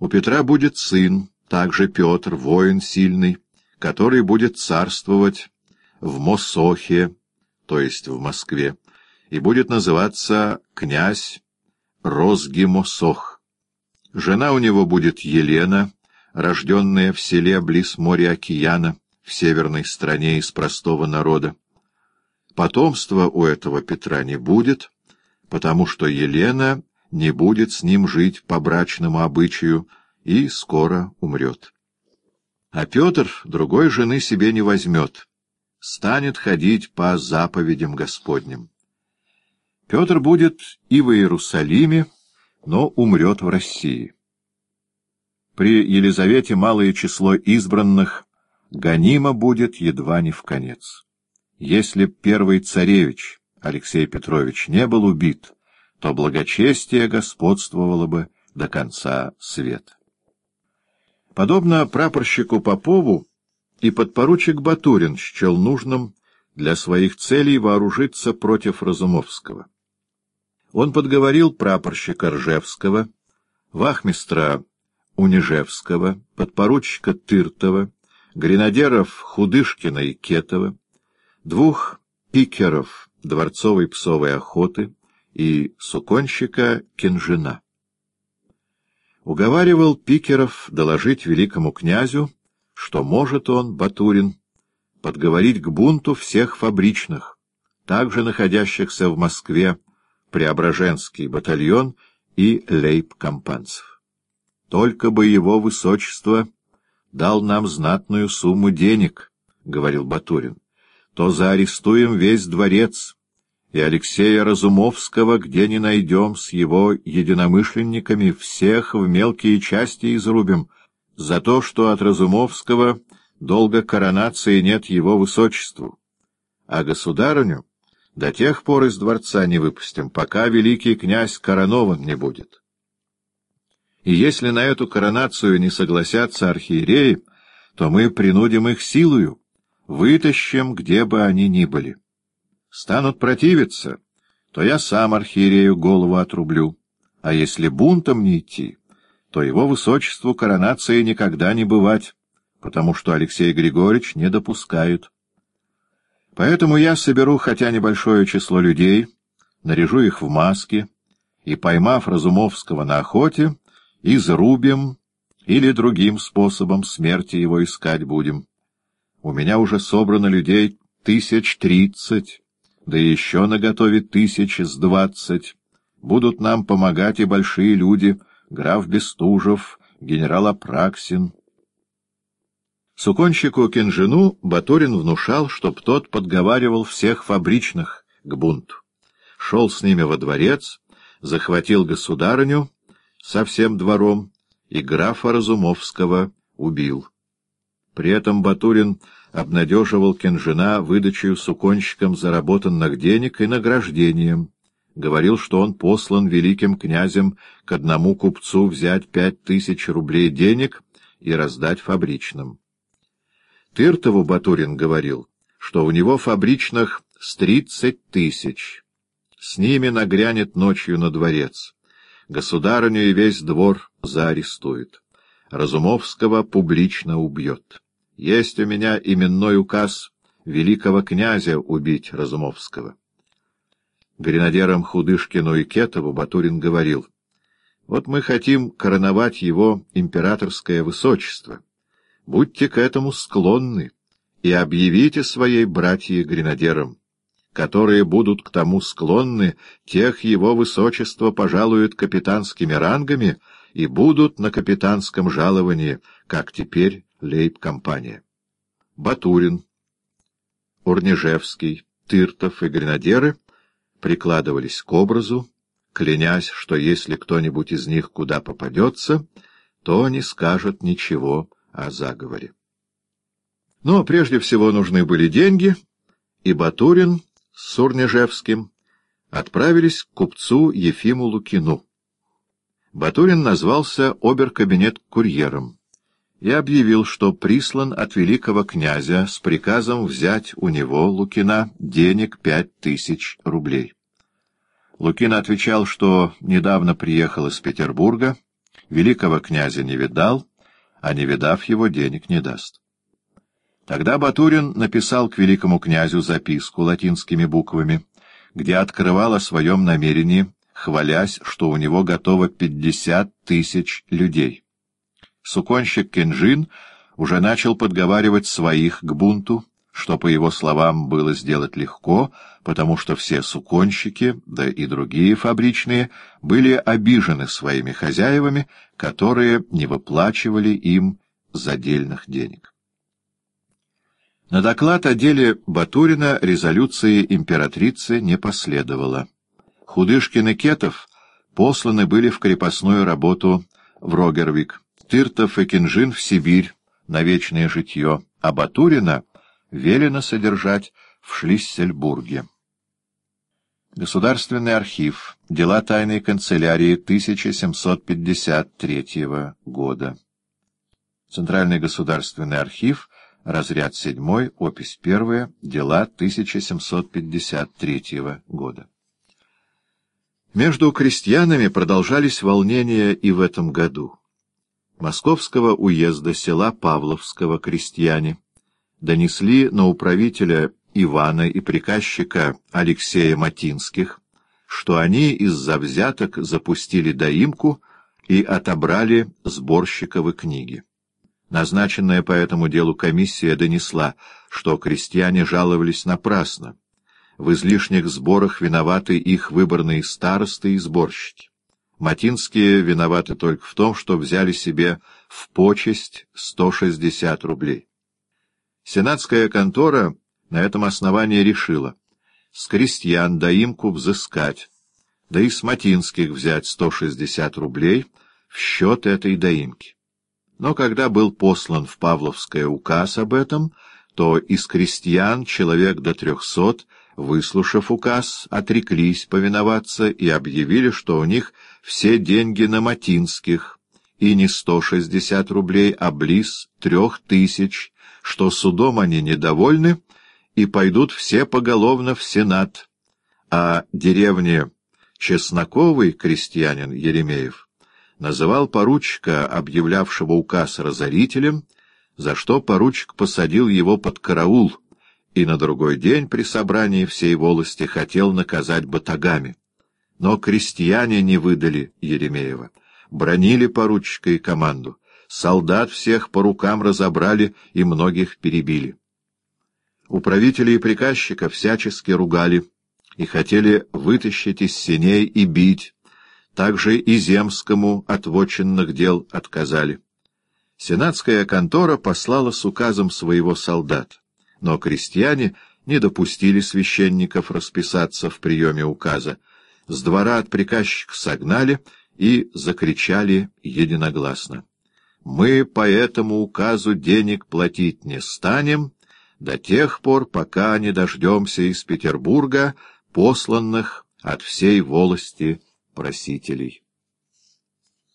У Петра будет сын, также Петр, воин сильный, который будет царствовать в Мосохе, то есть в Москве, и будет называться князь Розгимосох. Жена у него будет Елена, рожденная в селе близ моря океана, в северной стране из простого народа. Потомства у этого Петра не будет, потому что Елена не будет с ним жить по брачному обычаю и скоро умрет. А Петр другой жены себе не возьмет, станет ходить по заповедям Господним. Петр будет и в Иерусалиме, но умрет в России. При Елизавете малое число избранных гонимо будет едва не в конец. Если первый царевич Алексей Петрович не был убит, то благочестие господствовало бы до конца света. Подобно прапорщику Попову, и подпоручик Батурин счел нужным для своих целей вооружиться против Разумовского. Он подговорил прапорщика Ржевского, вахмистра Унижевского, подпоручика Тыртова, гренадеров Худышкина и Кетова, двух пикеров дворцовой псовой охоты и суконщика Кенжина. Уговаривал пикеров доложить великому князю, что может он, Батурин, подговорить к бунту всех фабричных, также находящихся в Москве, Преображенский батальон и лейб-компанцев. Только бы его высочество дал нам знатную сумму денег, — говорил Батурин, — то заарестуем весь дворец, и Алексея Разумовского где не найдем с его единомышленниками, всех в мелкие части изрубим, за то, что от Разумовского долго коронации нет его высочеству, а государыню до тех пор из дворца не выпустим, пока великий князь коронован не будет. И если на эту коронацию не согласятся архиереи, то мы принудим их силою, вытащим, где бы они ни были. Станут противиться, то я сам архиерею голову отрублю, а если бунтом не идти, то его высочеству коронации никогда не бывать, потому что Алексей Григорьевич не допускает. Поэтому я соберу хотя небольшое число людей, наряжу их в маски и, поймав Разумовского на охоте, изрубим или другим способом смерти его искать будем. У меня уже собрано людей тысяч тридцать, да еще наготове тысяч с двадцать. Будут нам помогать и большие люди, граф Бестужев, генерал Апраксин, Суконщику Кенжину Батурин внушал, чтоб тот подговаривал всех фабричных к бунту. Шел с ними во дворец, захватил государыню со всем двором и графа Разумовского убил. При этом Батурин обнадеживал Кенжина выдачей суконщикам заработанных денег и награждением. Говорил, что он послан великим князем к одному купцу взять пять тысяч рублей денег и раздать фабричным. Тыртову Батурин говорил, что у него фабричных с тридцать тысяч. С ними нагрянет ночью на дворец. Государыню и весь двор заарестует. Разумовского публично убьет. Есть у меня именной указ великого князя убить Разумовского. Гренадерам Худышкину и Кетову Батурин говорил, «Вот мы хотим короновать его императорское высочество». Будьте к этому склонны и объявите своей братье-гренадерам. Которые будут к тому склонны, тех его высочество пожалуют капитанскими рангами и будут на капитанском жаловании, как теперь лейб-компания. Батурин, Урнежевский, Тыртов и гренадеры прикладывались к образу, клянясь, что если кто-нибудь из них куда попадется, то не скажет ничего о заговоре. Но прежде всего нужны были деньги, и Батурин с Сурнежевским отправились к купцу Ефиму Лукину. Батурин назвался оберкабинет-курьером и объявил, что прислан от великого князя с приказом взять у него, Лукина, денег пять тысяч рублей. Лукин отвечал, что недавно приехал из Петербурга, великого князя не видал, а не видав его, денег не даст. Тогда Батурин написал к великому князю записку латинскими буквами, где открывал о своем намерении, хвалясь, что у него готово пятьдесят тысяч людей. Суконщик Кенжин уже начал подговаривать своих к бунту, что, по его словам, было сделать легко, потому что все суконщики, да и другие фабричные, были обижены своими хозяевами, которые не выплачивали им задельных денег. На доклад о деле Батурина резолюции императрицы не последовало. Худышкин и Кетов посланы были в крепостную работу в Рогервик, Тыртов и Кинжин в Сибирь на вечное житье, а Батурина велено содержать в Шлиссельбурге. Государственный архив. Дела тайной канцелярии 1753 года. Центральный государственный архив — разряд 7, опись 1, дела 1753 года. Между крестьянами продолжались волнения и в этом году. Московского уезда села Павловского крестьяне донесли на управителя Ивана и приказчика Алексея Матинских, что они из-за взяток запустили доимку и отобрали сборщиковы книги. Назначенная по этому делу комиссия донесла, что крестьяне жаловались напрасно. В излишних сборах виноваты их выборные старосты и сборщики. Матинские виноваты только в том, что взяли себе в почесть 160 рублей. Сенатская контора на этом основании решила с крестьян доимку взыскать, да и с Матинских взять 160 рублей в счет этой доимки. Но когда был послан в Павловское указ об этом, то из крестьян человек до трехсот, выслушав указ, отреклись повиноваться и объявили, что у них все деньги на Матинских, и не сто шестьдесят рублей, а близ трех тысяч, что судом они недовольны, и пойдут все поголовно в Сенат, а деревне Чесноковый крестьянин Еремеев называл поручика, объявлявшего указ разорителем, за что поручик посадил его под караул и на другой день при собрании всей волости хотел наказать батагами. Но крестьяне не выдали Еремеева, бронили поручика и команду, солдат всех по рукам разобрали и многих перебили. Управители и приказчика всячески ругали и хотели вытащить из синей и бить, также и земскому от вотчинных дел отказали. Сенатская контора послала с указом своего солдат, но крестьяне не допустили священников расписаться в приеме указа. С двора от приказчика согнали и закричали единогласно. «Мы по этому указу денег платить не станем до тех пор, пока не дождемся из Петербурга посланных от всей волости просителей.